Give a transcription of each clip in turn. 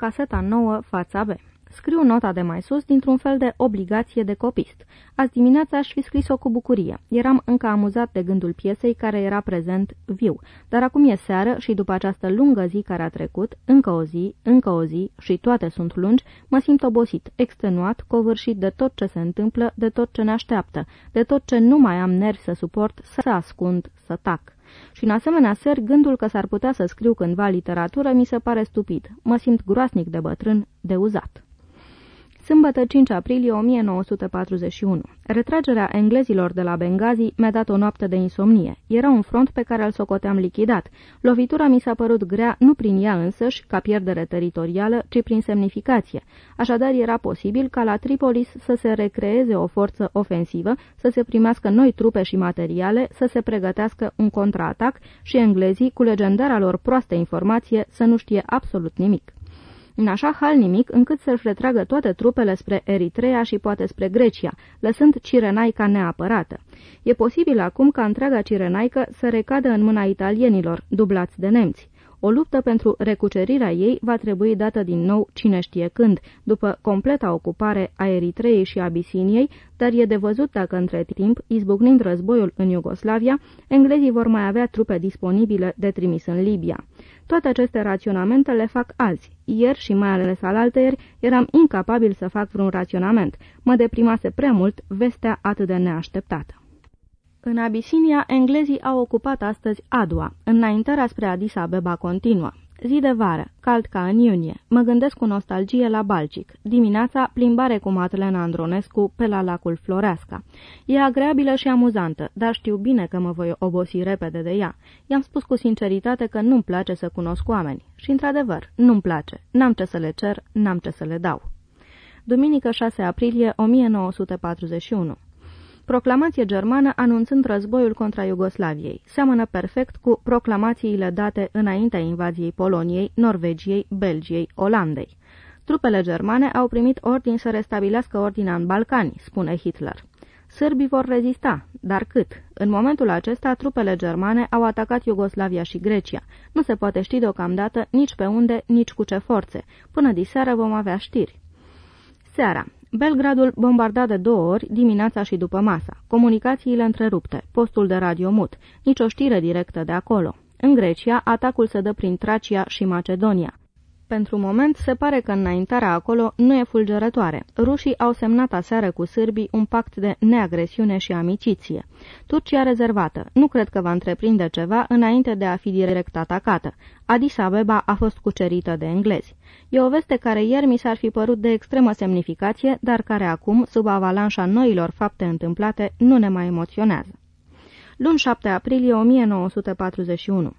caseta nouă, fața B. Scriu nota de mai sus dintr-un fel de obligație de copist. Azi dimineața aș fi scris-o cu bucurie. Eram încă amuzat de gândul piesei care era prezent viu, dar acum e seară și după această lungă zi care a trecut, încă o zi, încă o zi și toate sunt lungi, mă simt obosit, extenuat, covârșit de tot ce se întâmplă, de tot ce ne așteaptă, de tot ce nu mai am nervi să suport, să ascund, să tac. Și în asemenea seri, gândul că s-ar putea să scriu cândva literatură mi se pare stupid. Mă simt groasnic de bătrân, de uzat. Sâmbătă 5 aprilie 1941. Retragerea englezilor de la Benghazi mi-a dat o noapte de insomnie. Era un front pe care îl socoteam lichidat. Lovitura mi s-a părut grea nu prin ea însăși, ca pierdere teritorială, ci prin semnificație. Așadar era posibil ca la Tripolis să se recreeze o forță ofensivă, să se primească noi trupe și materiale, să se pregătească un contraatac și englezii, cu legendara lor proastă informație, să nu știe absolut nimic în așa hal nimic încât să-și retragă toate trupele spre Eritrea și poate spre Grecia, lăsând Cirenaica neapărată. E posibil acum ca întreaga Cirenaică să recadă în mâna italienilor, dublați de nemți. O luptă pentru recucerirea ei va trebui dată din nou cine știe când, după completa ocupare a Eritreei și Abisiniei, dar e de văzut dacă între timp, izbucnind războiul în Iugoslavia, englezii vor mai avea trupe disponibile de trimis în Libia. Toate aceste raționamente le fac azi. Ieri și mai ales alaltăieri eram incapabil să fac vreun raționament. Mă deprimase prea mult vestea atât de neașteptată. În Abisinia, englezii au ocupat astăzi Adua. Înaintarea spre Addis Abeba continuă. Zi de vară, cald ca în iunie. Mă gândesc cu nostalgie la Balcic. Dimineața, plimbare cu Matlena Andronescu pe la lacul Floreasca. E agreabilă și amuzantă, dar știu bine că mă voi obosi repede de ea. I-am spus cu sinceritate că nu-mi place să cunosc oameni. Și, într-adevăr, nu-mi place. N-am ce să le cer, n-am ce să le dau. Duminică 6 aprilie 1941 proclamație germană anunțând războiul contra Iugoslaviei. Seamănă perfect cu proclamațiile date înaintea invaziei Poloniei, Norvegiei, Belgiei, Olandei. Trupele germane au primit ordin să restabilească ordinea în Balcani, spune Hitler. Sârbii vor rezista, dar cât? În momentul acesta, trupele germane au atacat Iugoslavia și Grecia. Nu se poate ști deocamdată nici pe unde, nici cu ce forțe. Până diseară vom avea știri. Seara. Belgradul bombardat de două ori, dimineața și după masa. Comunicațiile întrerupte, postul de radio mut, nicio știre directă de acolo. În Grecia, atacul se dă prin Tracia și Macedonia. Pentru moment, se pare că înaintarea acolo nu e fulgerătoare. Rușii au semnat aseară cu sârbii un pact de neagresiune și amiciție. Turcia rezervată. Nu cred că va întreprinde ceva înainte de a fi direct atacată. Addis Abeba a fost cucerită de englezi. E o veste care ieri mi s-ar fi părut de extremă semnificație, dar care acum, sub avalanșa noilor fapte întâmplate, nu ne mai emoționează. Luni 7 aprilie 1941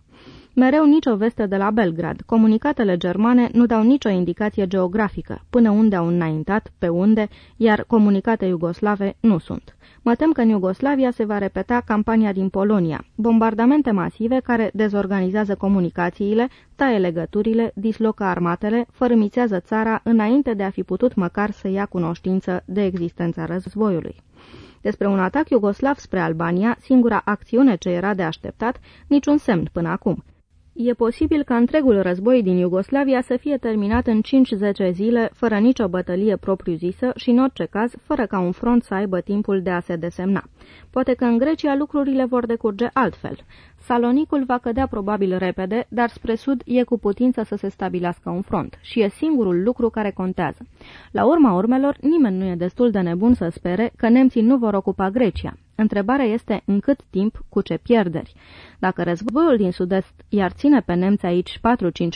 Mereu nicio veste de la Belgrad. Comunicatele germane nu dau nicio indicație geografică, până unde au înaintat, pe unde, iar comunicate iugoslave nu sunt. Mă tem că în Iugoslavia se va repeta campania din Polonia, bombardamente masive care dezorganizează comunicațiile, taie legăturile, dislocă armatele, fărâmițează țara înainte de a fi putut măcar să ia cunoștință de existența războiului. Despre un atac iugoslav spre Albania, singura acțiune ce era de așteptat, niciun semn până acum. E posibil ca întregul război din Iugoslavia să fie terminat în 5-10 zile, fără nicio bătălie propriu-zisă și, în orice caz, fără ca un front să aibă timpul de a se desemna. Poate că în Grecia lucrurile vor decurge altfel. Salonicul va cădea probabil repede, dar spre sud e cu putință să se stabilească un front și e singurul lucru care contează. La urma urmelor, nimeni nu e destul de nebun să spere că nemții nu vor ocupa Grecia. Întrebarea este în cât timp, cu ce pierderi. Dacă războiul din sud-est i-ar ține pe nemți aici 4-5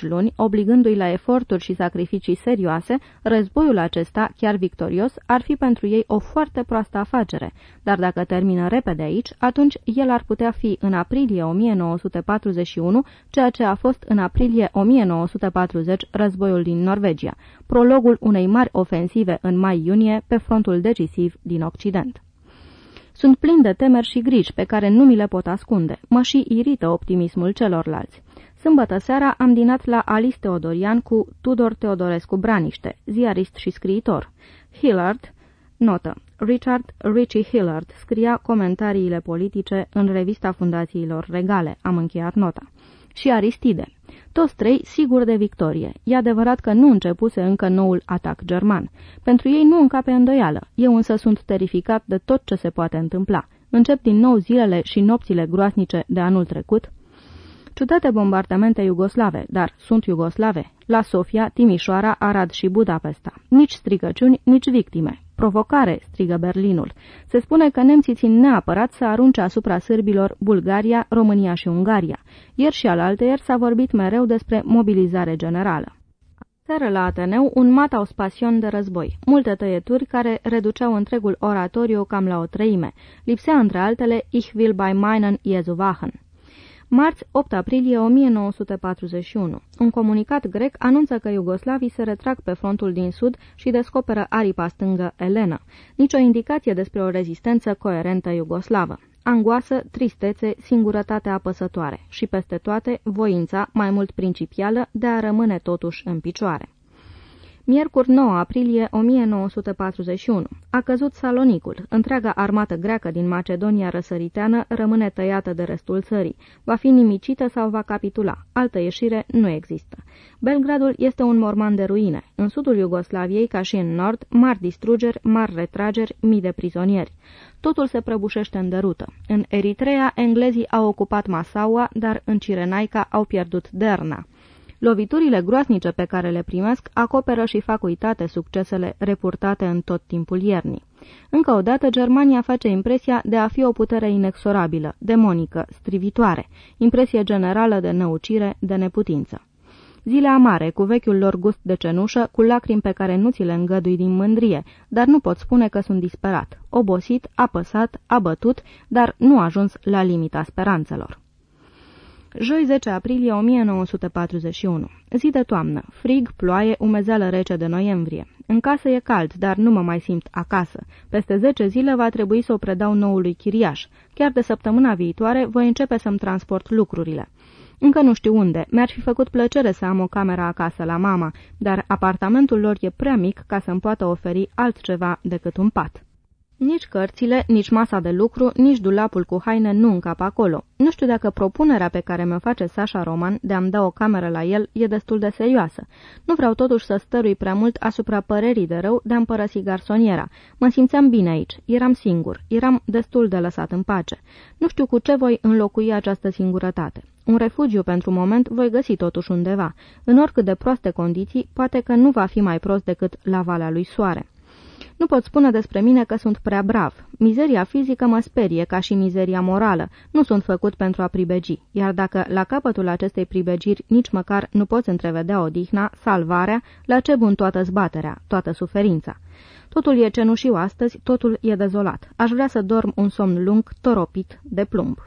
luni, obligându-i la eforturi și sacrificii serioase, războiul acesta, chiar victorios, ar fi pentru ei o foarte proastă afacere. Dar dacă termină repede aici, atunci el ar putea fi în aprilie 1941, ceea ce a fost în aprilie 1940 războiul din Norvegia, prologul unei mari ofensive în mai-iunie pe frontul decisiv din Occident. Sunt plin de temeri și griji pe care nu mi le pot ascunde. Mă și irită optimismul celorlalți. Sâmbătă seara am dinat la Alice Teodorian cu Tudor Teodorescu Braniște, ziarist și scriitor. Hillard, notă, Richard Richie Hillard scria comentariile politice în revista fundațiilor regale, am încheiat nota, și Aristide. Toți trei sigur de victorie. E adevărat că nu începuse încă noul atac german. Pentru ei nu încape îndoială. Eu însă sunt terificat de tot ce se poate întâmpla. Încep din nou zilele și nopțile groasnice de anul trecut, Ciudate bombardamente iugoslave, dar sunt iugoslave. La Sofia, Timișoara, Arad și Budapesta. Nici strigăciuni, nici victime. Provocare, strigă Berlinul. Se spune că nemții țin neapărat să arunce asupra sârbilor Bulgaria, România și Ungaria. Ieri și alaltăieri s-a vorbit mereu despre mobilizare generală. Seară la Ateneu, un mataus pasion de război, multe tăieturi care reduceau întregul oratoriu cam la o treime. Lipsea între altele Ich will bei meinen Jesu wachen. Marți, 8 aprilie 1941. Un comunicat grec anunță că iugoslavii se retrag pe frontul din sud și descoperă aripa stângă Elena. Nicio indicație despre o rezistență coerentă iugoslavă. Angoasă, tristețe, singurătate apăsătoare și peste toate voința, mai mult principială, de a rămâne totuși în picioare. Miercuri 9 aprilie 1941. A căzut Salonicul. Întreaga armată greacă din Macedonia răsăriteană rămâne tăiată de restul țării. Va fi nimicită sau va capitula. Altă ieșire nu există. Belgradul este un morman de ruine. În sudul Iugoslaviei, ca și în nord, mari distrugeri, mari retrageri, mii de prizonieri. Totul se prăbușește în dărută. În Eritrea, englezii au ocupat Masaua, dar în Cirenaica au pierdut Derna. Loviturile groasnice pe care le primesc acoperă și fac uitate succesele repurtate în tot timpul iernii. Încă o dată, Germania face impresia de a fi o putere inexorabilă, demonică, strivitoare, impresie generală de năucire, de neputință. Zile amare, cu vechiul lor gust de cenușă, cu lacrimi pe care nu ți le îngădui din mândrie, dar nu pot spune că sunt disperat, obosit, apăsat, abătut, dar nu ajuns la limita speranțelor. Joi 10 aprilie 1941. Zi de toamnă. Frig, ploaie, umezeală rece de noiembrie. În casă e cald, dar nu mă mai simt acasă. Peste 10 zile va trebui să o predau noului chiriaș. Chiar de săptămâna viitoare voi începe să-mi transport lucrurile. Încă nu știu unde. Mi-ar fi făcut plăcere să am o cameră acasă la mama, dar apartamentul lor e prea mic ca să-mi poată oferi altceva decât un pat. Nici cărțile, nici masa de lucru, nici dulapul cu haine nu încap acolo. Nu știu dacă propunerea pe care mi-o face Sasha Roman de a-mi da o cameră la el e destul de serioasă. Nu vreau totuși să stărui prea mult asupra părerii de rău de a-mi părăsi garsoniera. Mă simțeam bine aici, eram singur, eram destul de lăsat în pace. Nu știu cu ce voi înlocui această singurătate. Un refugiu pentru moment voi găsi totuși undeva. În oricât de proaste condiții, poate că nu va fi mai prost decât la Valea lui Soare. Nu pot spune despre mine că sunt prea brav. Mizeria fizică mă sperie ca și mizeria morală. Nu sunt făcut pentru a pribegi, iar dacă la capătul acestei pribegiri nici măcar nu poți întrevedea odihna, salvarea, la ce bun toată zbaterea, toată suferința. Totul e cenușiu astăzi, totul e dezolat. Aș vrea să dorm un somn lung, toropit, de plumb.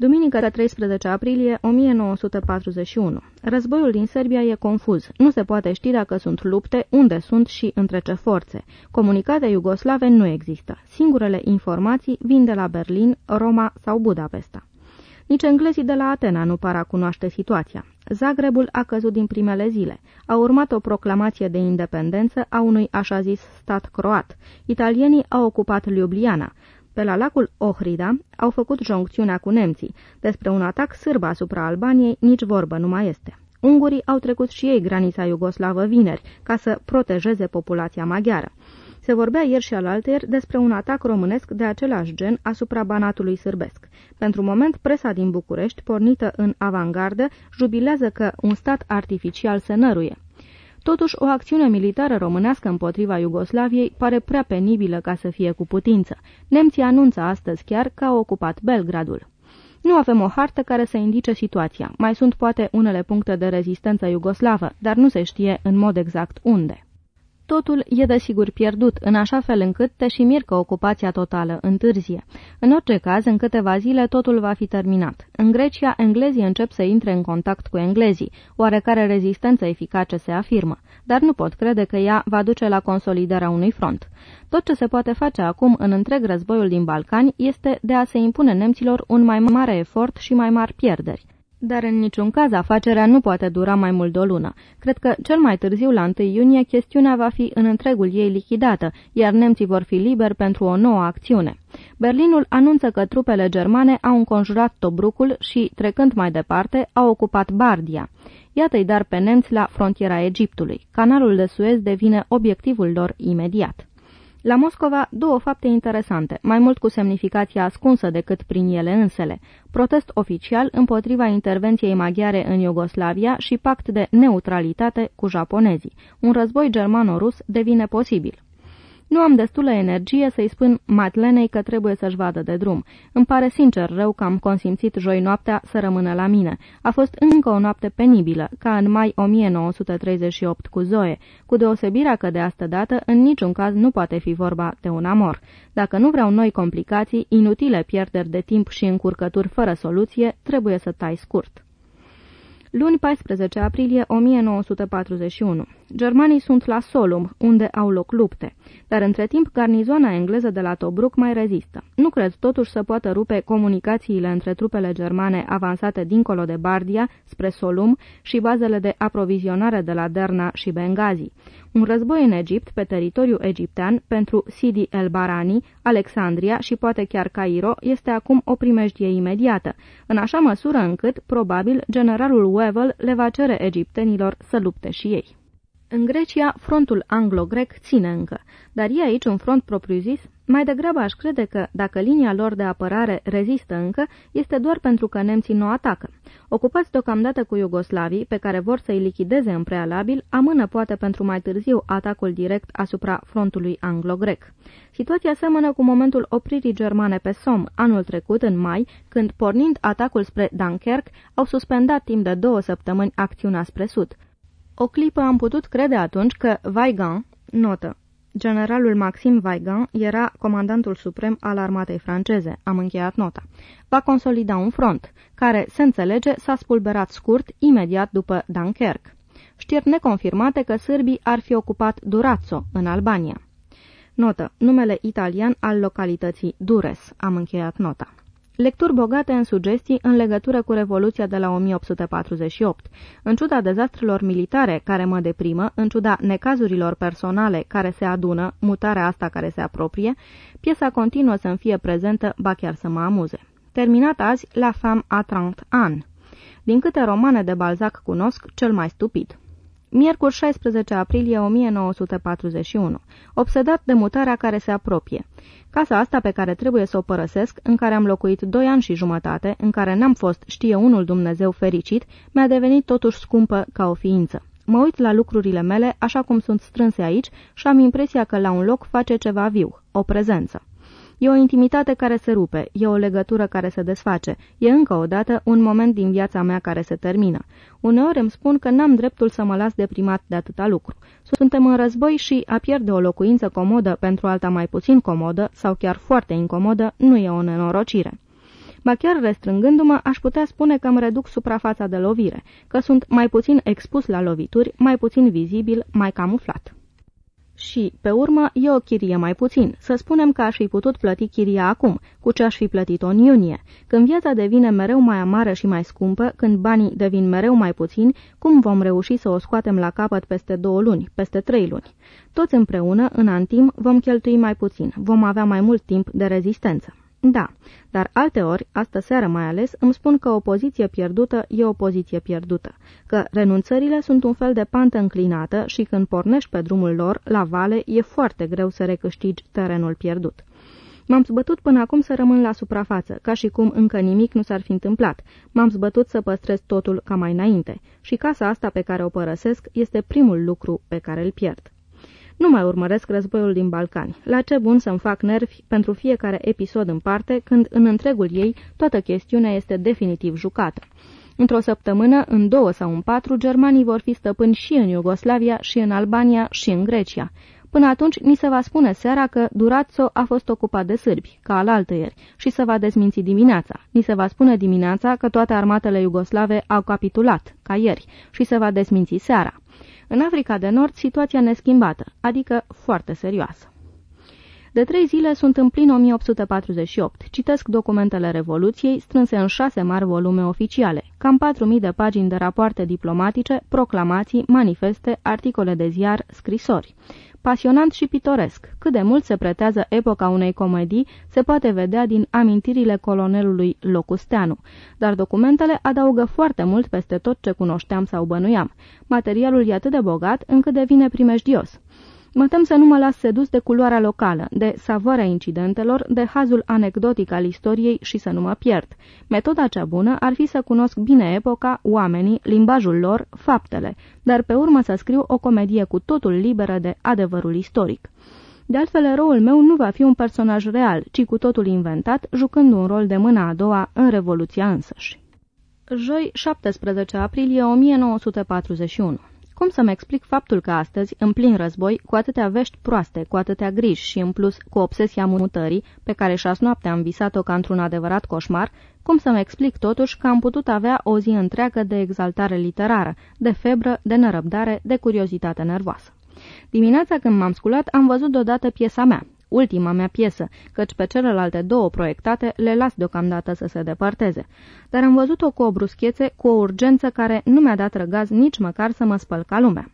Duminică 13 aprilie 1941. Războiul din Serbia e confuz. Nu se poate ști dacă sunt lupte, unde sunt și între ce forțe. Comunicate iugoslave nu există. Singurele informații vin de la Berlin, Roma sau Budapesta. Nici englezii de la Atena nu par a cunoaște situația. Zagrebul a căzut din primele zile. A urmat o proclamație de independență a unui așa zis stat croat. Italienii au ocupat Ljubljana. Pe la lacul Ohrida au făcut joncțiunea cu nemții. Despre un atac sârb asupra Albaniei nici vorbă nu mai este. Ungurii au trecut și ei granița iugoslavă vineri, ca să protejeze populația maghiară. Se vorbea ieri și alaltăieri despre un atac românesc de același gen asupra banatului sârbesc. Pentru moment, presa din București, pornită în avangardă, jubilează că un stat artificial se năruie. Totuși, o acțiune militară românească împotriva Iugoslaviei pare prea penibilă ca să fie cu putință. Nemții anunță astăzi chiar că au ocupat Belgradul. Nu avem o hartă care să indice situația. Mai sunt poate unele puncte de rezistență iugoslavă, dar nu se știe în mod exact unde. Totul e desigur pierdut, în așa fel încât te și mir că ocupația totală întârzie. În orice caz, în câteva zile totul va fi terminat. În Grecia, englezii încep să intre în contact cu englezii, oarecare rezistență eficace se afirmă, dar nu pot crede că ea va duce la consolidarea unui front. Tot ce se poate face acum în întreg războiul din Balcani este de a se impune nemților un mai mare efort și mai mari pierderi. Dar în niciun caz afacerea nu poate dura mai mult de o lună. Cred că cel mai târziu, la 1 iunie, chestiunea va fi în întregul ei lichidată, iar nemții vor fi liberi pentru o nouă acțiune. Berlinul anunță că trupele germane au înconjurat Tobrucul și, trecând mai departe, au ocupat Bardia. Iată-i dar pe nemți la frontiera Egiptului. Canalul de Suez devine obiectivul lor imediat. La Moscova, două fapte interesante, mai mult cu semnificația ascunsă decât prin ele însele. Protest oficial împotriva intervenției maghiare în Iugoslavia și pact de neutralitate cu japonezii. Un război germano-rus devine posibil. Nu am destulă energie să-i spun Matlenei că trebuie să-și vadă de drum. Îmi pare sincer rău că am consimțit joi noaptea să rămână la mine. A fost încă o noapte penibilă, ca în mai 1938 cu Zoe, cu deosebirea că de asta dată în niciun caz nu poate fi vorba de un amor. Dacă nu vreau noi complicații, inutile pierderi de timp și încurcături fără soluție, trebuie să tai scurt. Luni 14 aprilie 1941. Germanii sunt la Solum, unde au loc lupte, dar între timp garnizoana engleză de la Tobruk mai rezistă. Nu cred totuși să poată rupe comunicațiile între trupele germane avansate dincolo de Bardia, spre Solum și bazele de aprovizionare de la Derna și Benghazi. Un război în Egipt, pe teritoriu egiptean, pentru Sidi el Barani, Alexandria și poate chiar Cairo, este acum o primejdie imediată, în așa măsură încât, probabil, generalul Wevel le va cere egiptenilor să lupte și ei. În Grecia, frontul anglo-grec ține încă, dar e aici un front propriu-zis? Mai degrabă aș crede că, dacă linia lor de apărare rezistă încă, este doar pentru că nemții nu atacă. Ocupați deocamdată cu iugoslavii, pe care vor să-i lichideze în prealabil, amână poate pentru mai târziu atacul direct asupra frontului anglo-grec. Situația seamănă cu momentul opririi germane pe Somme anul trecut, în mai, când, pornind atacul spre Dunkerque, au suspendat timp de două săptămâni acțiunea spre sud. O clipă am putut crede atunci că Weigand, notă, generalul Maxim Weigand era comandantul suprem al armatei franceze, am încheiat nota, va consolida un front, care, se înțelege, s-a spulberat scurt imediat după Dunkerque. Știri neconfirmate că sârbii ar fi ocupat Durazzo, în Albania. Notă. Numele italian al localității Dures. Am încheiat nota. Lecturi bogate în sugestii în legătură cu Revoluția de la 1848. În ciuda dezastrelor militare care mă deprimă, în ciuda necazurilor personale care se adună, mutarea asta care se apropie, piesa continuă să-mi fie prezentă, ba chiar să mă amuze. Terminat azi La femme a 30 ani. Din câte romane de Balzac cunosc, cel mai stupid. Miercuri 16 aprilie 1941. Obsedat de mutarea care se apropie. Casa asta pe care trebuie să o părăsesc, în care am locuit doi ani și jumătate, în care n-am fost, știe unul Dumnezeu fericit, mi-a devenit totuși scumpă ca o ființă. Mă uit la lucrurile mele așa cum sunt strânse aici și am impresia că la un loc face ceva viu, o prezență. E o intimitate care se rupe, e o legătură care se desface, e încă o dată un moment din viața mea care se termină. Uneori îmi spun că n-am dreptul să mă las deprimat de atâta lucru. Suntem în război și a pierde o locuință comodă pentru alta mai puțin comodă sau chiar foarte incomodă nu e o nenorocire. Ba chiar restrângându-mă, aș putea spune că îmi reduc suprafața de lovire, că sunt mai puțin expus la lovituri, mai puțin vizibil, mai camuflat. Și, pe urmă, e o chirie mai puțin. Să spunem că aș fi putut plăti chiria acum, cu ce aș fi plătit-o în iunie. Când viața devine mereu mai amară și mai scumpă, când banii devin mereu mai puțini, cum vom reuși să o scoatem la capăt peste două luni, peste trei luni? Toți împreună, în antim, vom cheltui mai puțin, vom avea mai mult timp de rezistență. Da, dar alteori, astă seară mai ales, îmi spun că o poziție pierdută e o poziție pierdută, că renunțările sunt un fel de pantă înclinată și când pornești pe drumul lor, la vale, e foarte greu să recâștigi terenul pierdut. M-am zbătut până acum să rămân la suprafață, ca și cum încă nimic nu s-ar fi întâmplat. M-am zbătut să păstrez totul ca mai înainte. Și casa asta pe care o părăsesc este primul lucru pe care îl pierd. Nu mai urmăresc războiul din Balcani. La ce bun să-mi fac nervi pentru fiecare episod în parte, când în întregul ei toată chestiunea este definitiv jucată. Într-o săptămână, în două sau în patru, germanii vor fi stăpâni și în Iugoslavia, și în Albania, și în Grecia. Până atunci, ni se va spune seara că Durazzo a fost ocupat de sârbi, ca alaltăieri, și se va dezminți dimineața. Ni se va spune dimineața că toate armatele iugoslave au capitulat, ca ieri, și se va dezminți seara. În Africa de Nord, situația neschimbată, adică foarte serioasă. De trei zile sunt în plin 1848. Citesc documentele Revoluției, strânse în șase mari volume oficiale, cam 4.000 de pagini de rapoarte diplomatice, proclamații, manifeste, articole de ziar, scrisori pasionant și pitoresc. Cât de mult se pretează epoca unei comedii se poate vedea din amintirile colonelului Locusteanu, dar documentele adaugă foarte mult peste tot ce cunoșteam sau bănuiam. Materialul e atât de bogat încât devine primejdios. Mă tem să nu mă las sedus de culoarea locală, de savoarea incidentelor, de hazul anecdotic al istoriei și să nu mă pierd. Metoda cea bună ar fi să cunosc bine epoca, oamenii, limbajul lor, faptele, dar pe urmă să scriu o comedie cu totul liberă de adevărul istoric. De altfel, eroul meu nu va fi un personaj real, ci cu totul inventat, jucând un rol de mâna a doua în Revoluția însăși. Joi, 17 aprilie 1941 cum să-mi explic faptul că astăzi, în plin război, cu atâtea vești proaste, cu atâtea griji și, în plus, cu obsesia mutării, pe care șas noapte am visat-o ca într-un adevărat coșmar, cum să-mi explic totuși că am putut avea o zi întreagă de exaltare literară, de febră, de nerăbdare, de curiozitate nervoasă. Dimineața când m-am sculat, am văzut deodată piesa mea, ultima mea piesă, căci pe celelalte două proiectate le las deocamdată să se depărteze. Dar am văzut-o cu o bruschețe, cu o urgență care nu mi-a dat răgaz nici măcar să mă spăl ca lumea.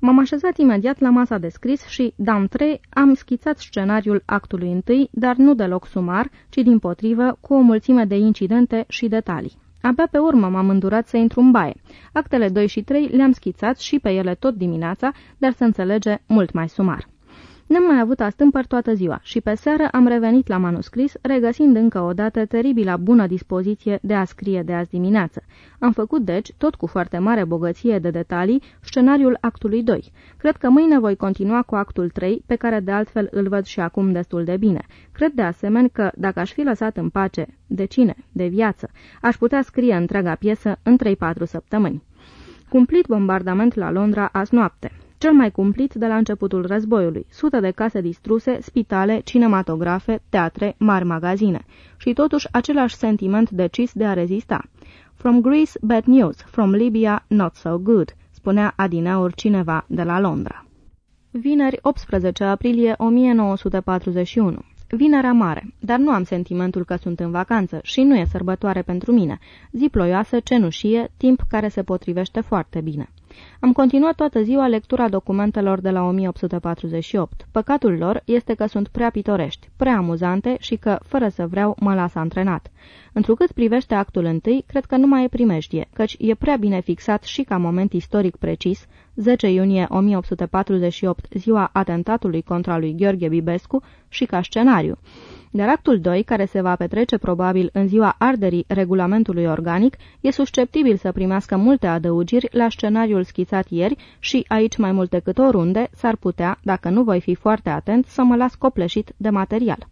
M-am așezat imediat la masa de scris și, dam trei, am schițat scenariul actului întâi, dar nu deloc sumar, ci din potrivă, cu o mulțime de incidente și detalii. Abia pe urmă m-am îndurat să intru în baie. Actele 2 și 3 le-am schițat și pe ele tot dimineața, dar să înțelege mult mai sumar. N-am mai avut astâmpăr toată ziua și pe seară am revenit la manuscris, regăsind încă o dată teribila bună dispoziție de a scrie de azi dimineață. Am făcut, deci, tot cu foarte mare bogăție de detalii, scenariul actului 2. Cred că mâine voi continua cu actul 3, pe care de altfel îl văd și acum destul de bine. Cred de asemenea că, dacă aș fi lăsat în pace, de cine? De viață, aș putea scrie întreaga piesă în 3-4 săptămâni. Cumplit bombardament la Londra azi noapte cel mai cumplit de la începutul războiului, sute de case distruse, spitale, cinematografe, teatre, mari magazine. Și totuși același sentiment decis de a rezista. From Greece, bad news. From Libya, not so good, spunea adineaur cineva de la Londra. Vineri, 18 aprilie 1941 Vinerea mare, dar nu am sentimentul că sunt în vacanță și nu e sărbătoare pentru mine. Zi ploioasă, cenușie, timp care se potrivește foarte bine. Am continuat toată ziua lectura documentelor de la 1848. Păcatul lor este că sunt prea pitorești, prea amuzante și că, fără să vreau, mă las antrenat. Întrucât privește actul întâi, cred că nu mai e primejdie, căci e prea bine fixat și ca moment istoric precis, 10 iunie 1848, ziua atentatului contra lui Gheorghe Bibescu, și ca scenariu. Dar actul 2, care se va petrece probabil în ziua arderii regulamentului organic, e susceptibil să primească multe adăugiri la scenariul schițat ieri și, aici mai mult decât oriunde, s-ar putea, dacă nu voi fi foarte atent, să mă las copleșit de material.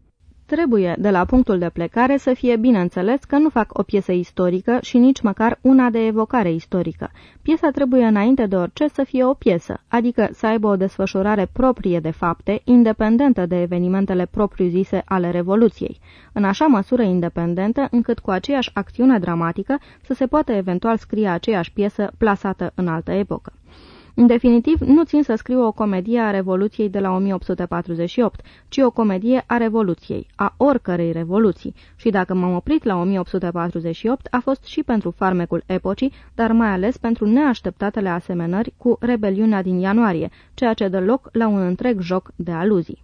Trebuie, de la punctul de plecare, să fie bine înțeles că nu fac o piesă istorică și nici măcar una de evocare istorică. Piesa trebuie înainte de orice să fie o piesă, adică să aibă o desfășurare proprie de fapte, independentă de evenimentele propriu-zise ale Revoluției, în așa măsură independentă încât cu aceeași acțiune dramatică să se poată eventual scrie aceeași piesă plasată în altă epocă. În definitiv, nu țin să scriu o comedie a Revoluției de la 1848, ci o comedie a Revoluției, a oricărei revoluții. Și dacă m-am oprit la 1848, a fost și pentru farmecul epocii, dar mai ales pentru neașteptatele asemănări cu rebeliunea din ianuarie, ceea ce dă loc la un întreg joc de aluzii.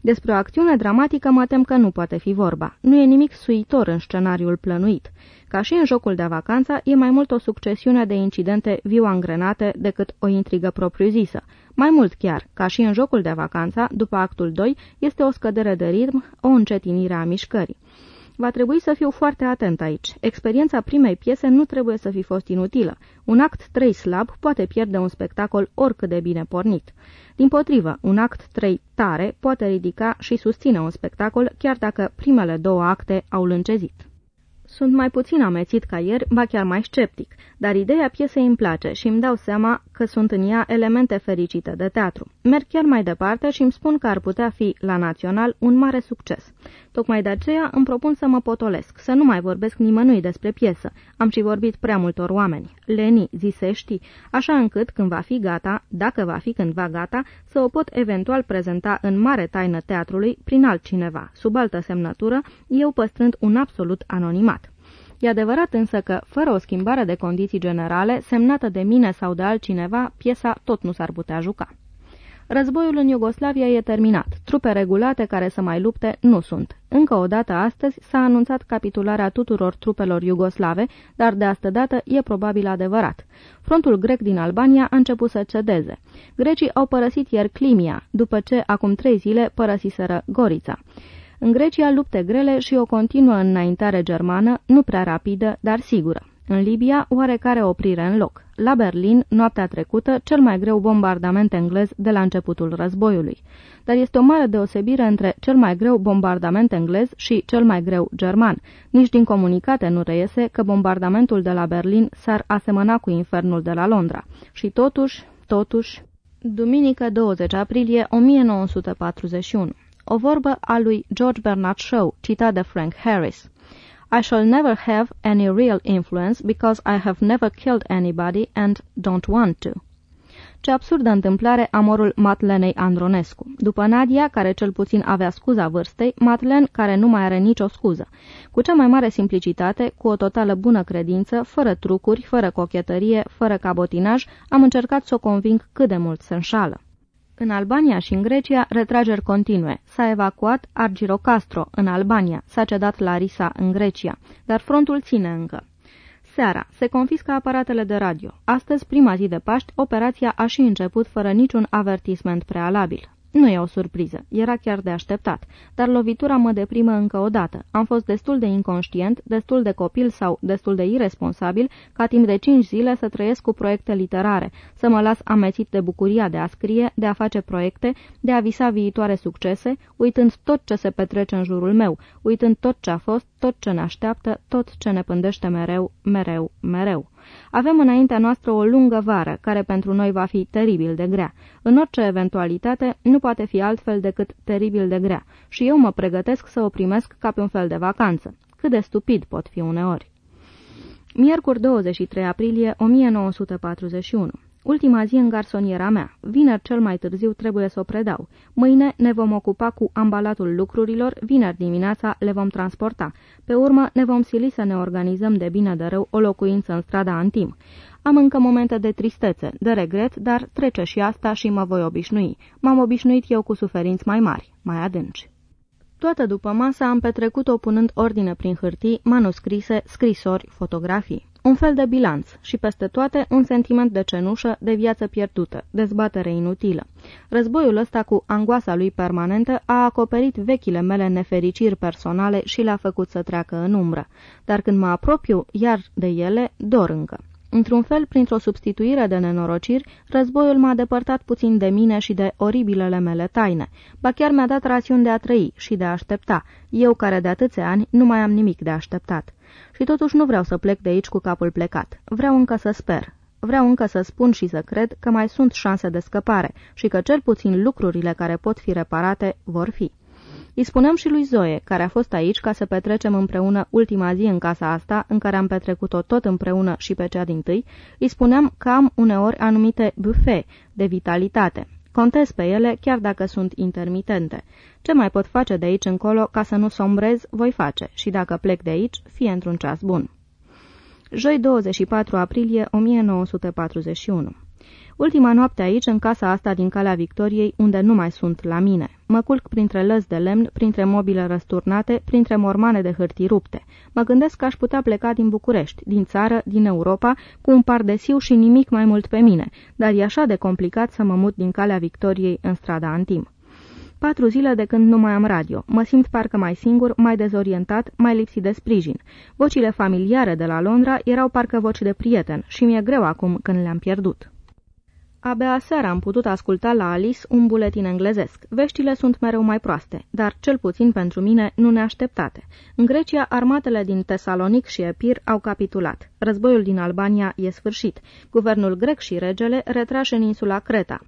Despre o acțiune dramatică mă tem că nu poate fi vorba. Nu e nimic suitor în scenariul plănuit. Ca și în jocul de vacanță, e mai mult o succesiune de incidente viu angrenate decât o intrigă propriu-zisă. Mai mult chiar, ca și în jocul de vacanță, după actul 2, este o scădere de ritm, o încetinire a mișcării. Va trebui să fiu foarte atent aici. Experiența primei piese nu trebuie să fi fost inutilă. Un act 3 slab poate pierde un spectacol oricât de bine pornit. Din potrivă, un act 3 tare poate ridica și susține un spectacol chiar dacă primele două acte au lâncezit. Sunt mai puțin amețit ca ieri, ba chiar mai sceptic, dar ideea piesei îmi place și îmi dau seama că sunt în ea elemente fericite de teatru. Merg chiar mai departe și îmi spun că ar putea fi, la național, un mare succes. Tocmai de aceea îmi propun să mă potolesc, să nu mai vorbesc nimănui despre piesă. Am și vorbit prea multor oameni. Leni, zisești, așa încât, când va fi gata, dacă va fi cândva gata, să o pot eventual prezenta în mare taină teatrului prin altcineva, sub altă semnătură, eu păstrând un absolut anonimat. E adevărat însă că, fără o schimbare de condiții generale, semnată de mine sau de altcineva, piesa tot nu s-ar putea juca. Războiul în Iugoslavia e terminat. Trupe regulate care să mai lupte nu sunt. Încă o dată astăzi s-a anunțat capitularea tuturor trupelor iugoslave, dar de astă dată e probabil adevărat. Frontul grec din Albania a început să cedeze. Grecii au părăsit ieri Climia, după ce acum trei zile părăsiseră Gorița. În Grecia lupte grele și o continuă înaintare germană, nu prea rapidă, dar sigură. În Libia, oarecare oprire în loc. La Berlin, noaptea trecută, cel mai greu bombardament englez de la începutul războiului. Dar este o mare deosebire între cel mai greu bombardament englez și cel mai greu german. Nici din comunicate nu reiese că bombardamentul de la Berlin s-ar asemăna cu infernul de la Londra. Și totuși, totuși... Duminică 20 aprilie 1941 o vorbă a lui George Bernard Shaw, citat de Frank Harris. I shall never have any real influence because I have never killed anybody and don't want to. Ce absurdă întâmplare amorul Matlenei Andronescu. După Nadia, care cel puțin avea scuza vârstei, Matlen, care nu mai are nicio scuză. Cu cea mai mare simplicitate, cu o totală bună credință, fără trucuri, fără cochetărie, fără cabotinaj, am încercat să o conving cât de mult se înșală. În Albania și în Grecia, retrageri continue. S-a evacuat Argirocastro în Albania, s-a cedat Larisa în Grecia, dar frontul ține încă. Seara, se confiscă aparatele de radio. Astăzi, prima zi de Paști, operația a și început fără niciun avertisment prealabil. Nu e o surpriză, era chiar de așteptat, dar lovitura mă deprimă încă o dată. Am fost destul de inconștient, destul de copil sau destul de irresponsabil ca timp de cinci zile să trăiesc cu proiecte literare, să mă las amețit de bucuria de a scrie, de a face proiecte, de a visa viitoare succese, uitând tot ce se petrece în jurul meu, uitând tot ce a fost, tot ce ne așteaptă, tot ce ne pândește mereu, mereu, mereu. Avem înaintea noastră o lungă vară, care pentru noi va fi teribil de grea. În orice eventualitate, nu poate fi altfel decât teribil de grea și eu mă pregătesc să o primesc ca pe un fel de vacanță. Cât de stupid pot fi uneori. Miercuri 23 aprilie 1941 Ultima zi în garsoniera mea. Vineri cel mai târziu trebuie să o predau. Mâine ne vom ocupa cu ambalatul lucrurilor, vineri dimineața le vom transporta. Pe urmă ne vom sili să ne organizăm de bine de rău o locuință în strada Antim. Am încă momente de tristețe, de regret, dar trece și asta și mă voi obișnui. M-am obișnuit eu cu suferinți mai mari, mai adânci. Toată după masa am petrecut-o punând ordine prin hârtii, manuscrise, scrisori, fotografii. Un fel de bilanț și peste toate un sentiment de cenușă, de viață pierdută, dezbatere inutilă. Războiul ăsta cu angoasa lui permanentă a acoperit vechile mele nefericiri personale și le-a făcut să treacă în umbră. Dar când mă apropiu iar de ele, dor încă. Într-un fel, printr-o substituire de nenorociri, războiul m-a depărtat puțin de mine și de oribilele mele taine. Ba chiar mi-a dat rațiuni de a trăi și de a aștepta, eu care de atâția ani nu mai am nimic de așteptat. Și totuși nu vreau să plec de aici cu capul plecat. Vreau încă să sper. Vreau încă să spun și să cred că mai sunt șanse de scăpare și că cel puțin lucrurile care pot fi reparate vor fi. Îi spuneam și lui Zoe, care a fost aici ca să petrecem împreună ultima zi în casa asta, în care am petrecut-o tot împreună și pe cea din tâi, îi spuneam că am uneori anumite buffet de vitalitate. Contez pe ele, chiar dacă sunt intermitente. Ce mai pot face de aici încolo ca să nu sombrez, voi face, și dacă plec de aici, fie într-un ceas bun. Joi 24 aprilie 1941 Ultima noapte aici, în casa asta din Calea Victoriei, unde nu mai sunt la mine. Mă culc printre lăzi de lemn, printre mobile răsturnate, printre mormane de hârtii rupte. Mă gândesc că aș putea pleca din București, din țară, din Europa, cu un par de siu și nimic mai mult pe mine, dar e așa de complicat să mă mut din Calea Victoriei în strada Antim. Patru zile de când nu mai am radio. Mă simt parcă mai singur, mai dezorientat, mai lipsit de sprijin. Vocile familiare de la Londra erau parcă voci de prieten și mi-e greu acum când le-am pierdut. Abia aseară am putut asculta la Alice un buletin englezesc. Veștile sunt mereu mai proaste, dar cel puțin pentru mine nu neașteptate. În Grecia, armatele din Tesalonic și Epir au capitulat. Războiul din Albania e sfârșit. Guvernul grec și regele retrași în insula Creta.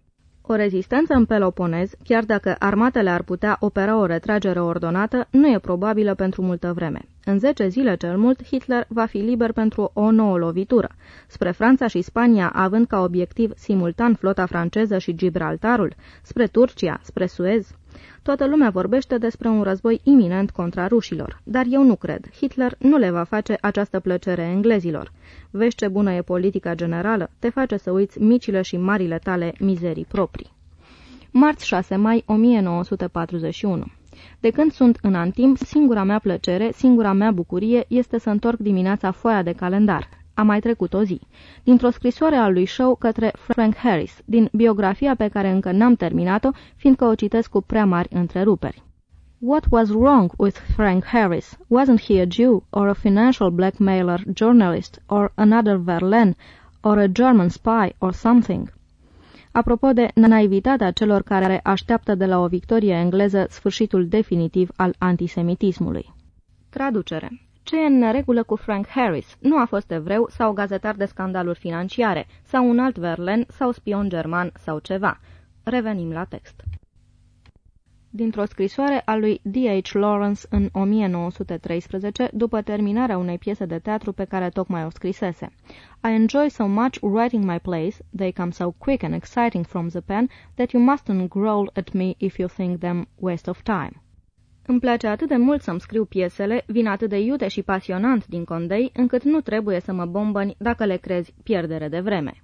O rezistență în Peloponez, chiar dacă armatele ar putea opera o retragere ordonată, nu e probabilă pentru multă vreme. În 10 zile cel mult, Hitler va fi liber pentru o nouă lovitură. Spre Franța și Spania, având ca obiectiv simultan flota franceză și Gibraltarul, spre Turcia, spre Suez. Toată lumea vorbește despre un război iminent contra rușilor, dar eu nu cred. Hitler nu le va face această plăcere englezilor. Vezi ce bună e politica generală, te face să uiți micile și marile tale mizerii proprii. Marți 6 mai 1941 de când sunt în antim, singura mea plăcere, singura mea bucurie este să întorc dimineața foaia de calendar. A mai trecut o zi. Dintr-o scrisoare a lui Shaw către Frank Harris, din biografia pe care încă n-am terminat-o, fiindcă o citesc cu prea mari întreruperi. What was wrong with Frank Harris? Wasn't he a Jew, or a financial blackmailer journalist, or another Verlaine, or a German spy, or something? Apropo de naivitatea celor care așteaptă de la o victorie engleză sfârșitul definitiv al antisemitismului. Traducere ce e în neregulă cu Frank Harris? Nu a fost evreu sau gazetar de scandaluri financiare, sau un alt verlen, sau spion german, sau ceva. Revenim la text. Dintr-o scrisoare a lui D.H. Lawrence în 1913, după terminarea unei piese de teatru pe care tocmai o scrisese. I enjoy so much writing my plays, they come so quick and exciting from the pen, that you mustn't growl at me if you think them waste of time. Îmi place atât de mult să-mi scriu piesele, vin atât de iute și pasionant din condei, încât nu trebuie să mă bombăni dacă le crezi pierdere de vreme.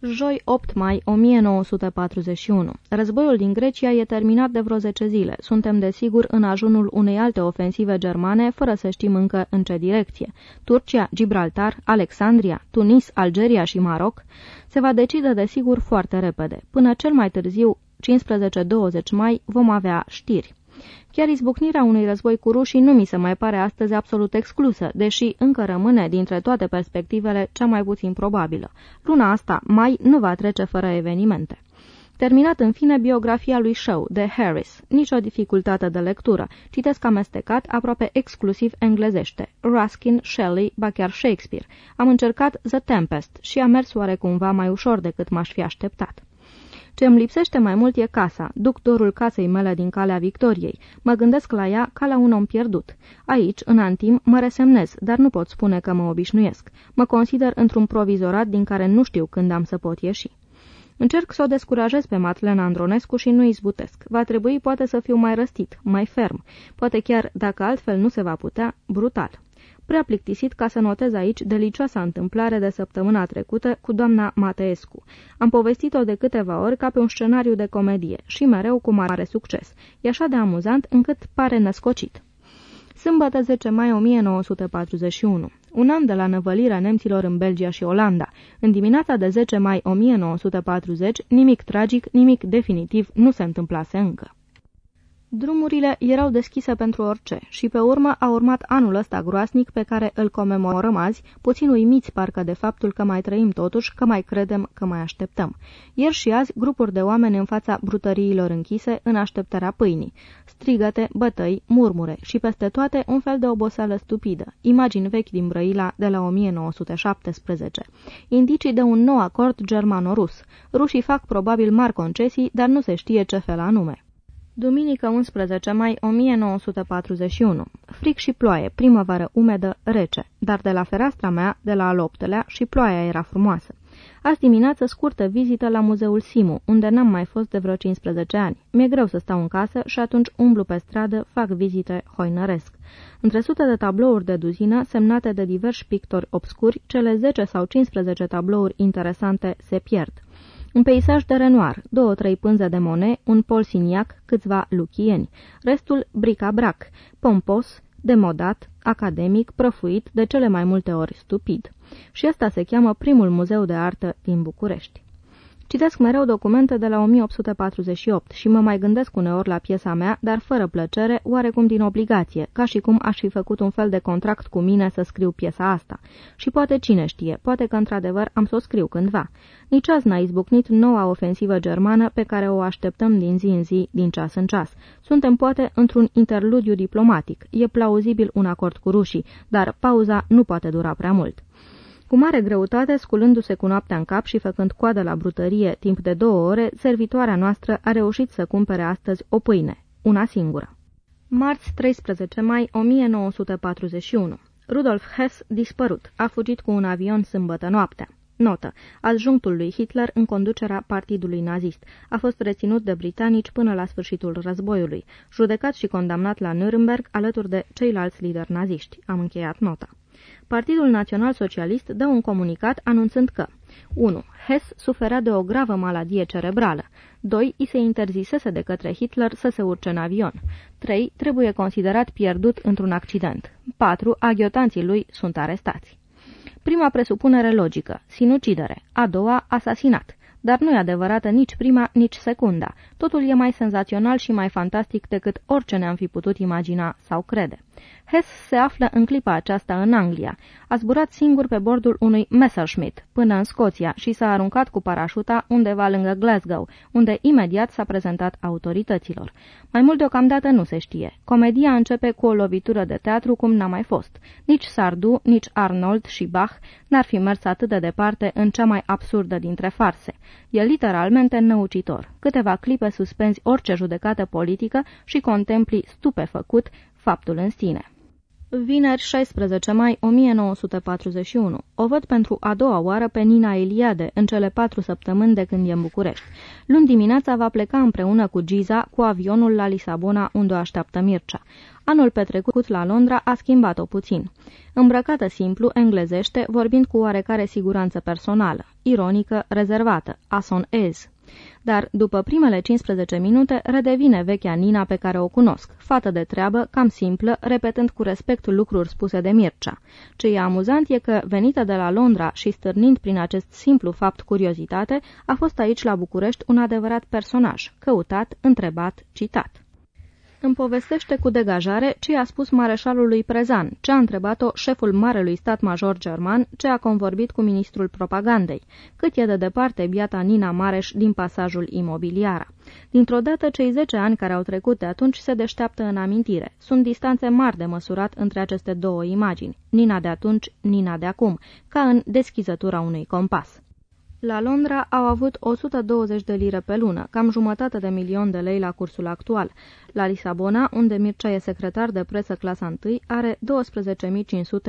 Joi 8 mai 1941. Războiul din Grecia e terminat de vreo 10 zile. Suntem desigur în ajunul unei alte ofensive germane, fără să știm încă în ce direcție. Turcia, Gibraltar, Alexandria, Tunis, Algeria și Maroc se va decide desigur foarte repede. Până cel mai târziu, 15-20 mai, vom avea știri. Chiar izbucnirea unui război cu rușii nu mi se mai pare astăzi absolut exclusă, deși încă rămâne, dintre toate perspectivele, cea mai puțin probabilă. Luna asta, mai, nu va trece fără evenimente. Terminat în fine biografia lui Shaw, de Harris. Nici o dificultate de lectură. Citesc amestecat, aproape exclusiv englezește. Ruskin, Shelley, ba chiar Shakespeare. Am încercat The Tempest și a mers oarecumva mai ușor decât m-aș fi așteptat. Ce îmi lipsește mai mult e casa. Duc dorul casei mele din calea victoriei. Mă gândesc la ea ca la un om pierdut. Aici, în antim, mă resemnez, dar nu pot spune că mă obișnuiesc. Mă consider într-un provizorat din care nu știu când am să pot ieși. Încerc să o descurajez pe Matlena Andronescu și nu izbutesc. Va trebui poate să fiu mai răstit, mai ferm. Poate chiar, dacă altfel nu se va putea, brutal prea plictisit ca să notez aici delicioasa întâmplare de săptămâna trecută cu doamna Mateescu. Am povestit-o de câteva ori ca pe un scenariu de comedie și mereu cu mare succes. E așa de amuzant încât pare născocit. Sâmbătă 10 mai 1941. Un an de la năvălirea nemților în Belgia și Olanda. În dimineața de 10 mai 1940, nimic tragic, nimic definitiv nu se întâmplase încă. Drumurile erau deschise pentru orice și pe urmă a urmat anul ăsta groasnic pe care îl comemorăm azi, puțin uimiți parcă de faptul că mai trăim totuși, că mai credem, că mai așteptăm. Ieri și azi, grupuri de oameni în fața brutăriilor închise, în așteptarea pâinii. Strigăte, bătăi, murmure și peste toate un fel de oboseală stupidă, imagini vechi din Brăila de la 1917. Indicii de un nou acord germano-rus. Rușii fac probabil mari concesii, dar nu se știe ce fel anume. Duminică 11 mai 1941. Fric și ploaie, primăvară umedă, rece, dar de la fereastra mea, de la al optelea, și ploaia era frumoasă. Azi dimineață scurtă vizită la Muzeul Simu, unde n-am mai fost de vreo 15 ani. Mi-e greu să stau în casă și atunci umblu pe stradă, fac vizite, hoinăresc. Între sute de tablouri de duzină, semnate de diversi pictori obscuri, cele 10 sau 15 tablouri interesante se pierd. Un peisaj de Renoir, două-trei pânze de Monet, un Paul Signac, câțiva luchieni, restul bric-a-brac, pompos, demodat, academic, prăfuit, de cele mai multe ori stupid. Și ăsta se cheamă primul muzeu de artă din București. Citesc mereu documente de la 1848 și mă mai gândesc uneori la piesa mea, dar fără plăcere, oarecum din obligație, ca și cum aș fi făcut un fel de contract cu mine să scriu piesa asta. Și poate cine știe, poate că într-adevăr am să o scriu cândva. Nici azi n-a izbucnit noua ofensivă germană pe care o așteptăm din zi în zi, din ceas în ceas. Suntem poate într-un interludiu diplomatic. E plauzibil un acord cu rușii, dar pauza nu poate dura prea mult. Cu mare greutate, sculându-se cu noaptea în cap și făcând coadă la brutărie timp de două ore, servitoarea noastră a reușit să cumpere astăzi o pâine, una singură. Marți 13 mai 1941 Rudolf Hess dispărut. A fugit cu un avion sâmbătă noaptea. Notă. Adjunctul lui Hitler în conducerea partidului nazist. A fost reținut de britanici până la sfârșitul războiului. Judecat și condamnat la Nuremberg alături de ceilalți lideri naziști. Am încheiat nota. Partidul Național Socialist dă un comunicat anunțând că 1. Hess suferea de o gravă maladie cerebrală. 2. I se interzisese de către Hitler să se urce în avion. 3. Trebuie considerat pierdut într-un accident. 4. Aghiotanții lui sunt arestați. Prima presupunere logică, sinucidere. A doua, asasinat. Dar nu e adevărată nici prima, nici secunda. Totul e mai senzațional și mai fantastic decât orice ne-am fi putut imagina sau crede. Hess se află în clipa aceasta în Anglia. A zburat singur pe bordul unui Messerschmitt până în Scoția și s-a aruncat cu parașuta undeva lângă Glasgow, unde imediat s-a prezentat autorităților. Mai mult deocamdată nu se știe. Comedia începe cu o lovitură de teatru cum n-a mai fost. Nici Sardu, nici Arnold și Bach n-ar fi mers atât de departe în cea mai absurdă dintre farse. E literalmente năucitor. Câteva clipe suspenzi orice judecată politică și contempli stupefăcut faptul în sine. Vineri 16 mai 1941. O văd pentru a doua oară pe Nina Eliade în cele patru săptămâni de când e în București. Luni dimineața va pleca împreună cu Giza cu avionul la Lisabona unde o așteaptă Mircea. Anul petrecut la Londra a schimbat-o puțin. Îmbrăcată simplu, englezește, vorbind cu oarecare siguranță personală, ironică, rezervată, ason ez dar după primele 15 minute redevine vechea Nina pe care o cunosc, fată de treabă, cam simplă, repetând cu respect lucruri spuse de Mircea. Ce e amuzant e că, venită de la Londra și stârnind prin acest simplu fapt curiozitate, a fost aici la București un adevărat personaj, căutat, întrebat, citat. Îmi povestește cu degajare ce a spus mareșalului Prezan, ce a întrebat-o șeful Marelui Stat Major German, ce a convorbit cu ministrul propagandei, cât e de departe biata Nina Mareș din pasajul imobiliara. Dintr-o dată, cei 10 ani care au trecut de atunci se deșteaptă în amintire. Sunt distanțe mari de măsurat între aceste două imagini, Nina de atunci, Nina de acum, ca în deschizătura unui compas. La Londra au avut 120 de lire pe lună, cam jumătate de milion de lei la cursul actual. La Lisabona, unde Mircea e secretar de presă clasa 1, are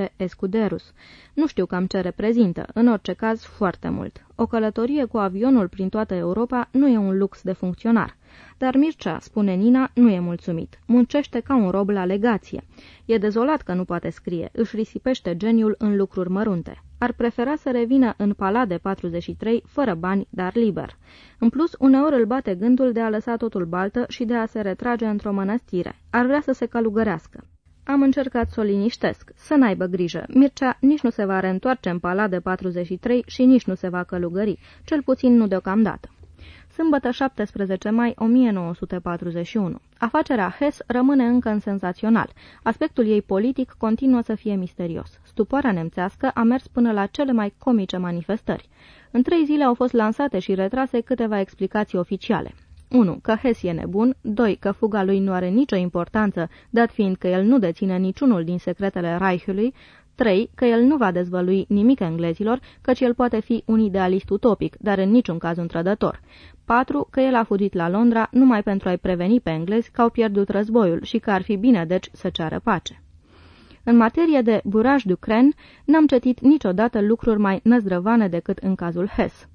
12.500 escuderus. Nu știu cam ce reprezintă, în orice caz foarte mult. O călătorie cu avionul prin toată Europa nu e un lux de funcționar. Dar Mircea, spune Nina, nu e mulțumit. Muncește ca un rob la legație. E dezolat că nu poate scrie, își risipește geniul în lucruri mărunte. Ar prefera să revină în Palade 43, fără bani, dar liber. În plus, uneori îl bate gândul de a lăsa totul baltă și de a se retrage într-o mănăstire. Ar vrea să se călugărească. Am încercat să o liniștesc, să n-aibă grijă. Mircea nici nu se va reîntoarce în Palade 43 și nici nu se va călugări, cel puțin nu deocamdată sâmbătă 17 mai 1941. Afacerea Hess rămâne încă în senzațional. Aspectul ei politic continuă să fie misterios. Stupoarea nemțească a mers până la cele mai comice manifestări. În trei zile au fost lansate și retrase câteva explicații oficiale. 1. Că Hess e nebun, 2. Că fuga lui nu are nicio importanță, dat fiind că el nu deține niciunul din secretele Reichului, 3. Că el nu va dezvălui nimic englezilor, căci el poate fi un idealist utopic, dar în niciun caz un trădător. 4. Că el a fugit la Londra numai pentru a-i preveni pe englezi că au pierdut războiul și că ar fi bine, deci, să ceară pace. În materie de buraj du Cren, n-am citit niciodată lucruri mai năzdrăvane decât în cazul Hess.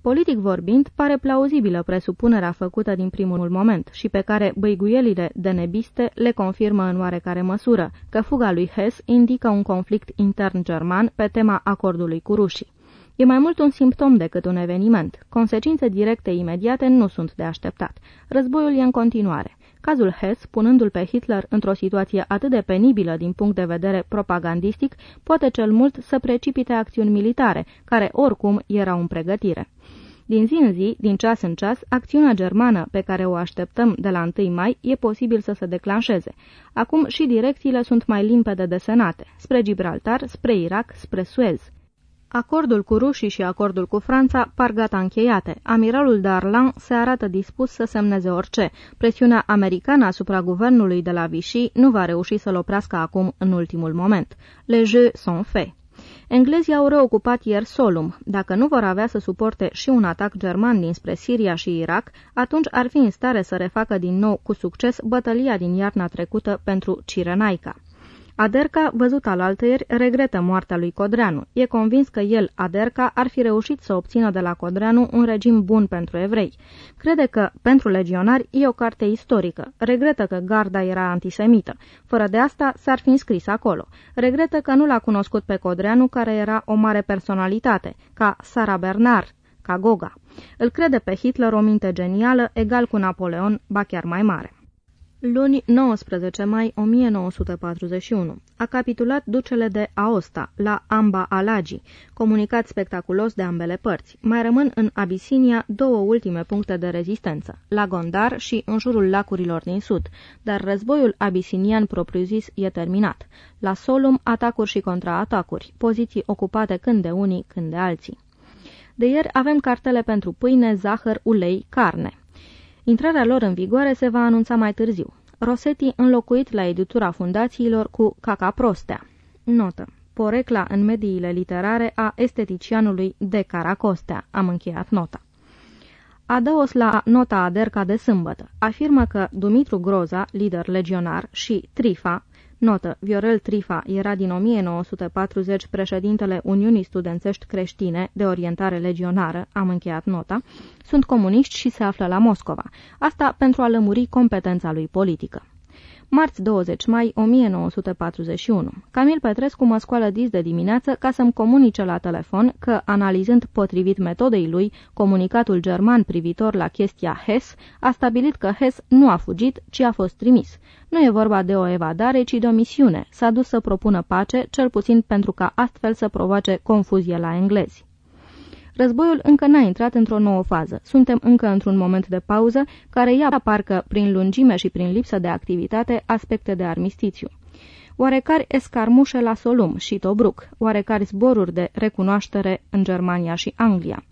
Politic vorbind, pare plauzibilă presupunerea făcută din primul moment și pe care băiguielile de nebiste le confirmă în oarecare măsură, că fuga lui Hess indică un conflict intern german pe tema acordului cu rușii. E mai mult un simptom decât un eveniment. Consecințe directe imediate nu sunt de așteptat. Războiul e în continuare. Cazul Hess, punându-l pe Hitler într-o situație atât de penibilă din punct de vedere propagandistic, poate cel mult să precipite acțiuni militare, care oricum erau în pregătire. Din zi în zi, din ceas în ceas, acțiunea germană pe care o așteptăm de la 1 mai e posibil să se declanșeze. Acum și direcțiile sunt mai limpede desenate, spre Gibraltar, spre Irak, spre Suez. Acordul cu rușii și acordul cu Franța par gata încheiate. Amiralul Darlan se arată dispus să semneze orice. Presiunea americană asupra guvernului de la Vichy nu va reuși să-l oprească acum în ultimul moment. Les jeux sont faits. Englezii au reocupat ieri Solum. Dacă nu vor avea să suporte și un atac german dinspre Siria și Irak, atunci ar fi în stare să refacă din nou cu succes bătălia din iarna trecută pentru Cirenaica. Aderca, văzut al altăieri, regretă moartea lui Codreanu. E convins că el, Aderca, ar fi reușit să obțină de la Codreanu un regim bun pentru evrei. Crede că, pentru legionari, e o carte istorică. Regretă că garda era antisemită. Fără de asta, s-ar fi înscris acolo. Regretă că nu l-a cunoscut pe Codreanu, care era o mare personalitate, ca Sara Bernard, ca Goga. Îl crede pe Hitler o minte genială, egal cu Napoleon, ba chiar mai mare. Luni 19 mai 1941 a capitulat ducele de Aosta la Amba Alagi, comunicat spectaculos de ambele părți. Mai rămân în Abisinia două ultime puncte de rezistență, la Gondar și în jurul lacurilor din sud, dar războiul abisinian propriu-zis e terminat. La Solum atacuri și contraatacuri, poziții ocupate când de unii, când de alții. De ieri avem cartele pentru pâine, zahăr, ulei, carne. Intrarea lor în vigoare se va anunța mai târziu. Rosetti înlocuit la editura fundațiilor cu Caca Prostea. Notă. Porecla în mediile literare a esteticianului de Caracostea. Am încheiat nota. Adaos la nota Aderca de sâmbătă. Afirmă că Dumitru Groza, lider legionar, și Trifa, Notă. Viorel Trifa era din 1940 președintele Uniunii Studențești Creștine de orientare legionară, am încheiat nota, sunt comuniști și se află la Moscova. Asta pentru a lămuri competența lui politică. Marți 20 mai 1941. Camil Petrescu mă scoală dis de dimineață ca să-mi comunice la telefon că, analizând potrivit metodei lui comunicatul german privitor la chestia Hess, a stabilit că Hess nu a fugit, ci a fost trimis. Nu e vorba de o evadare, ci de o misiune. S-a dus să propună pace, cel puțin pentru ca astfel să provoace confuzie la englezi. Războiul încă n-a intrat într-o nouă fază. Suntem încă într-un moment de pauză care ia parcă prin lungime și prin lipsă de activitate aspecte de armistițiu. Oarecare escarmușe la Solum și Tobruk, oarecare zboruri de recunoaștere în Germania și Anglia.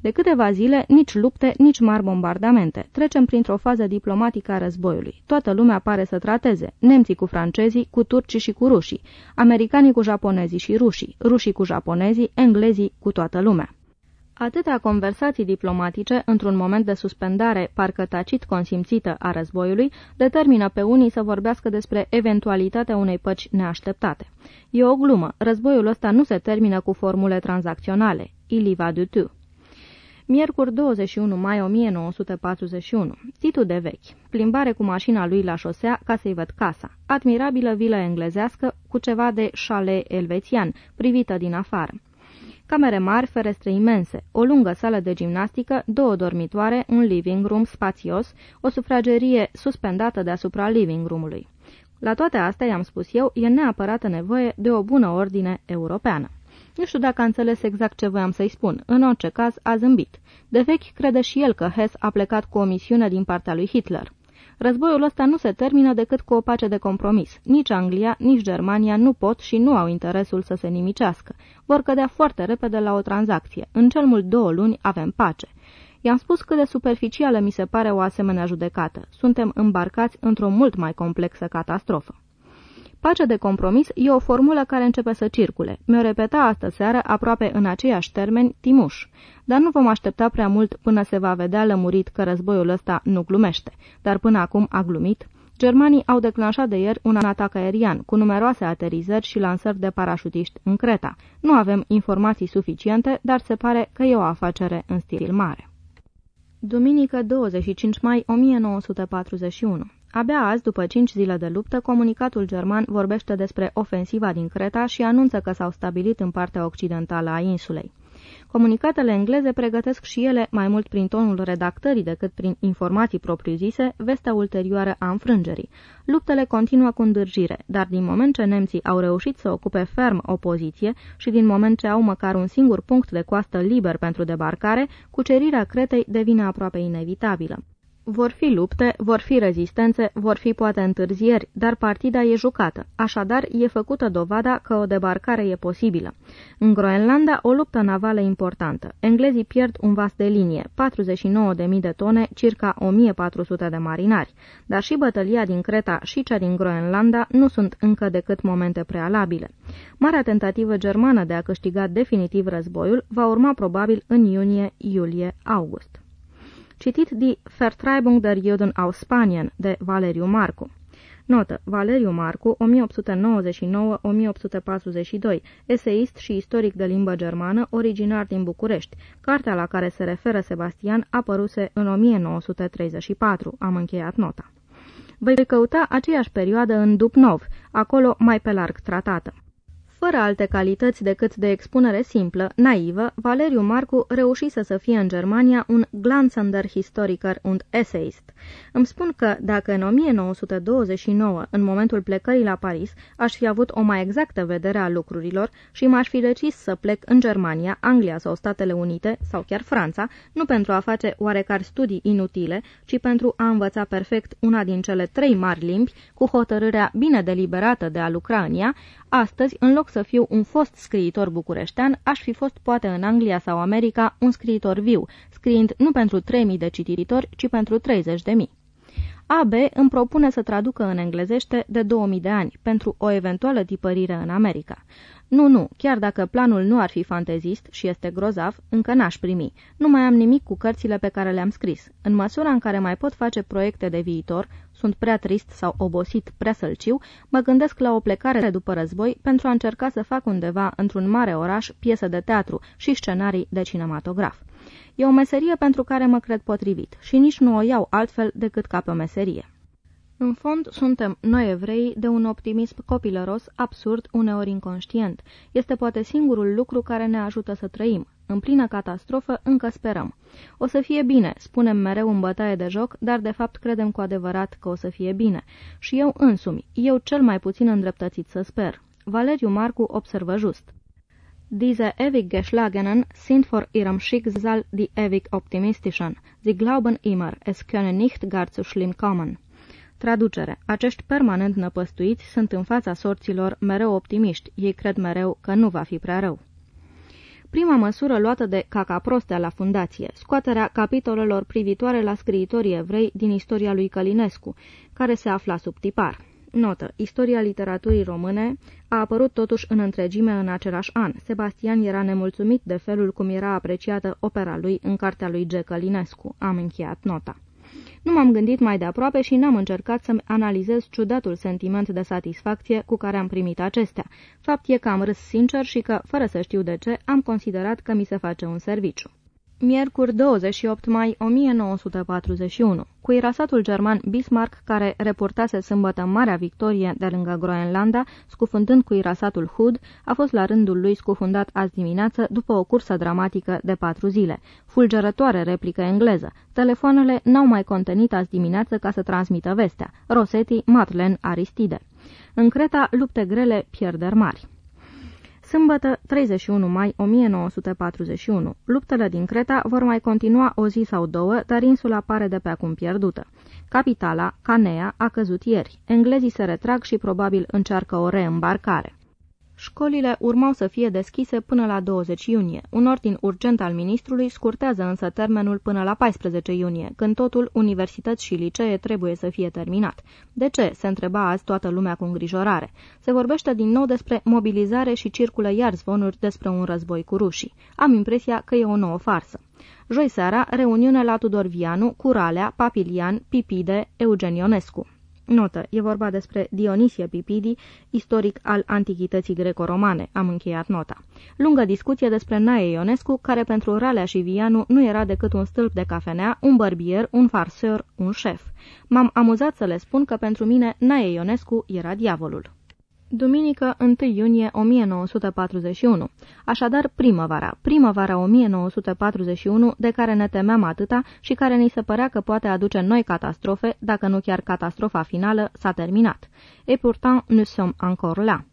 De câteva zile, nici lupte, nici mari bombardamente. Trecem printr-o fază diplomatică a războiului. Toată lumea pare să trateze. Nemții cu francezii, cu turcii și cu rușii, americanii cu japonezii și rușii, rușii cu japonezii, englezii cu toată lumea. Atâtea conversații diplomatice, într-un moment de suspendare parcă tacit consimțită a războiului, determină pe unii să vorbească despre eventualitatea unei păci neașteptate. E o glumă, războiul ăsta nu se termină cu formule tranzacționale. Il y va du tout. Miercuri 21 mai 1941. Titu de vechi. Plimbare cu mașina lui la șosea ca să-i văd casa. Admirabilă vilă englezească cu ceva de chalet elvețian, privită din afară. Camere mari, ferestre imense, o lungă sală de gimnastică, două dormitoare, un living room spațios, o sufragerie suspendată deasupra living roomului. La toate astea, i-am spus eu, e neapărată nevoie de o bună ordine europeană. Nu știu dacă a înțeles exact ce voiam să-i spun. În orice caz, a zâmbit. De vechi crede și el că Hess a plecat cu o misiune din partea lui Hitler. Războiul ăsta nu se termină decât cu o pace de compromis. Nici Anglia, nici Germania nu pot și nu au interesul să se nimicească. Vor cădea foarte repede la o tranzacție. În cel mult două luni avem pace. I-am spus cât de superficială mi se pare o asemenea judecată. Suntem îmbarcați într-o mult mai complexă catastrofă. Pacea de compromis e o formulă care începe să circule. Mi-o repeta astă seară, aproape în aceiași termeni, Timuș. Dar nu vom aștepta prea mult până se va vedea lămurit că războiul ăsta nu glumește. Dar până acum a glumit. Germanii au declanșat de ieri un atac aerian, cu numeroase aterizări și lansări de parașutiști în Creta. Nu avem informații suficiente, dar se pare că e o afacere în stil mare. Duminică 25 mai 1941 Abia azi, după cinci zile de luptă, comunicatul german vorbește despre ofensiva din Creta și anunță că s-au stabilit în partea occidentală a insulei. Comunicatele engleze pregătesc și ele, mai mult prin tonul redactării decât prin informații propriu-zise, vestea ulterioară a înfrângerii. Luptele continuă cu îndârjire, dar din moment ce nemții au reușit să ocupe ferm o poziție și din moment ce au măcar un singur punct de coastă liber pentru debarcare, cucerirea Cretei devine aproape inevitabilă. Vor fi lupte, vor fi rezistențe, vor fi poate întârzieri, dar partida e jucată, așadar e făcută dovada că o debarcare e posibilă. În Groenlanda, o luptă navală importantă. Englezii pierd un vas de linie, 49.000 de tone, circa 1400 de marinari, dar și bătălia din Creta și cea din Groenlanda nu sunt încă decât momente prealabile. Marea tentativă germană de a câștiga definitiv războiul va urma probabil în iunie, iulie, august citit Die Vertreibung der Juden aus Spanien de Valeriu Marcu. Notă. Valeriu Marcu, 1899-1842, eseist și istoric de limbă germană, originar din București. Cartea la care se referă Sebastian apăruse în 1934. Am încheiat nota. Voi căuta aceeași perioadă în Dupnov, acolo mai pe larg tratată. Fără alte calități decât de expunere simplă, naivă, Valeriu Marcu reușise să fie în Germania un Glanzender Historiker und Essayist. Îmi spun că, dacă în 1929, în momentul plecării la Paris, aș fi avut o mai exactă vedere a lucrurilor și m-aș fi decis să plec în Germania, Anglia sau Statele Unite, sau chiar Franța, nu pentru a face oarecare studii inutile, ci pentru a învăța perfect una din cele trei mari limbi, cu hotărârea bine deliberată de a lucra în ea, Astăzi, în loc să fiu un fost scriitor bucureștean, aș fi fost poate în Anglia sau America un scriitor viu, scriind nu pentru 3.000 de citiritori, ci pentru 30.000. AB îmi propune să traducă în englezește de 2000 de ani, pentru o eventuală tipărire în America. Nu, nu, chiar dacă planul nu ar fi fantezist și este grozav, încă n-aș primi. Nu mai am nimic cu cărțile pe care le-am scris. În măsura în care mai pot face proiecte de viitor, sunt prea trist sau obosit, prea sălciu, mă gândesc la o plecare după război pentru a încerca să fac undeva, într-un mare oraș, piese de teatru și scenarii de cinematograf. E o meserie pentru care mă cred potrivit și nici nu o iau altfel decât ca pe o meserie. În fond, suntem noi evrei de un optimism copilăros, absurd, uneori inconștient. Este poate singurul lucru care ne ajută să trăim. În plină catastrofă, încă sperăm. O să fie bine, spunem mereu în bătaie de joc, dar de fapt credem cu adevărat că o să fie bine. Și eu însumi, eu cel mai puțin îndreptățit să sper. Valeriu Marcu observă just. Diese ewig Geschlagenen sind vor ihrem Schicksal die ewig Optimistischen. Sie glauben immer, es könne nicht gar zu schlimm kommen. Traducere. Acești permanent năpăstuiți sunt în fața sorților mereu optimiști. Ei cred mereu că nu va fi prea rău. Prima măsură luată de Caca Prostea la fundație, scoaterea capitolelor privitoare la scriitorii evrei din istoria lui Călinescu, care se afla sub tipar. Notă. Istoria literaturii române a apărut totuși în întregime în același an. Sebastian era nemulțumit de felul cum era apreciată opera lui în cartea lui G. Călinescu. Am încheiat nota. Nu m-am gândit mai de aproape și n-am încercat să-mi analizez ciudatul sentiment de satisfacție cu care am primit acestea. Fapt e că am râs sincer și că, fără să știu de ce, am considerat că mi se face un serviciu. Miercuri 28 mai 1941, cuirasatul german Bismarck, care reportase sâmbătă Marea Victorie de lângă Groenlanda, scufundând cuirasatul Hood, a fost la rândul lui scufundat azi dimineață după o cursă dramatică de patru zile. Fulgerătoare replică engleză. Telefoanele n-au mai contenit azi dimineață ca să transmită vestea. Rosetti, Matlen, Aristide. În Creta, lupte grele, pierderi mari. Sâmbătă, 31 mai 1941. Luptele din Creta vor mai continua o zi sau două, dar insula pare de pe acum pierdută. Capitala, Canea, a căzut ieri. Englezii se retrag și probabil încearcă o reîmbarcare. Școlile urmau să fie deschise până la 20 iunie. Un ordin urgent al ministrului scurtează însă termenul până la 14 iunie, când totul, universități și licee, trebuie să fie terminat. De ce? se întreba azi toată lumea cu îngrijorare. Se vorbește din nou despre mobilizare și circulă iar zvonuri despre un război cu rușii. Am impresia că e o nouă farsă. Joi seara, reuniune la Tudor Vianu, Curalea, Papilian, Pipide, Eugenionescu. Notă. E vorba despre Dionisie Pipidi, istoric al antichității greco-romane. Am încheiat nota. Lungă discuție despre Nae Ionescu, care pentru Ralea și Vianu nu era decât un stâlp de cafenea, un bărbier, un farseur, un șef. M-am amuzat să le spun că pentru mine Nae Ionescu era diavolul. Duminică 1 iunie 1941. Așadar primăvara, primăvara 1941 de care ne temeam atâta și care ni se părea că poate aduce noi catastrofe, dacă nu chiar catastrofa finală, s-a terminat. Et pourtant, nous sommes encore là.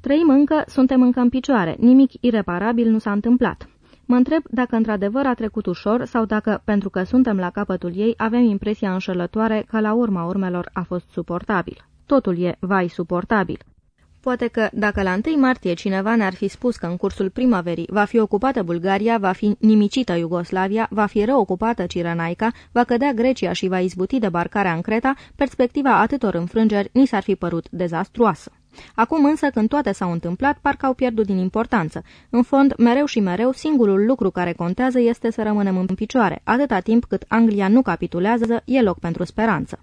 Trăim încă, suntem încă în picioare, nimic ireparabil nu s-a întâmplat. Mă întreb dacă într-adevăr a trecut ușor sau dacă, pentru că suntem la capătul ei, avem impresia înșelătoare că la urma urmelor a fost suportabil. Totul e, vai, suportabil. Poate că, dacă la 1 martie cineva ne-ar fi spus că în cursul primăverii va fi ocupată Bulgaria, va fi nimicită Iugoslavia, va fi reocupată Cirenaica, va cădea Grecia și va izbuti debarcarea în Creta, perspectiva atâtor înfrângeri ni s-ar fi părut dezastruoasă. Acum însă, când toate s-au întâmplat, parcă au pierdut din importanță. În fond, mereu și mereu, singurul lucru care contează este să rămânem în picioare. Atâta timp cât Anglia nu capitulează, e loc pentru speranță.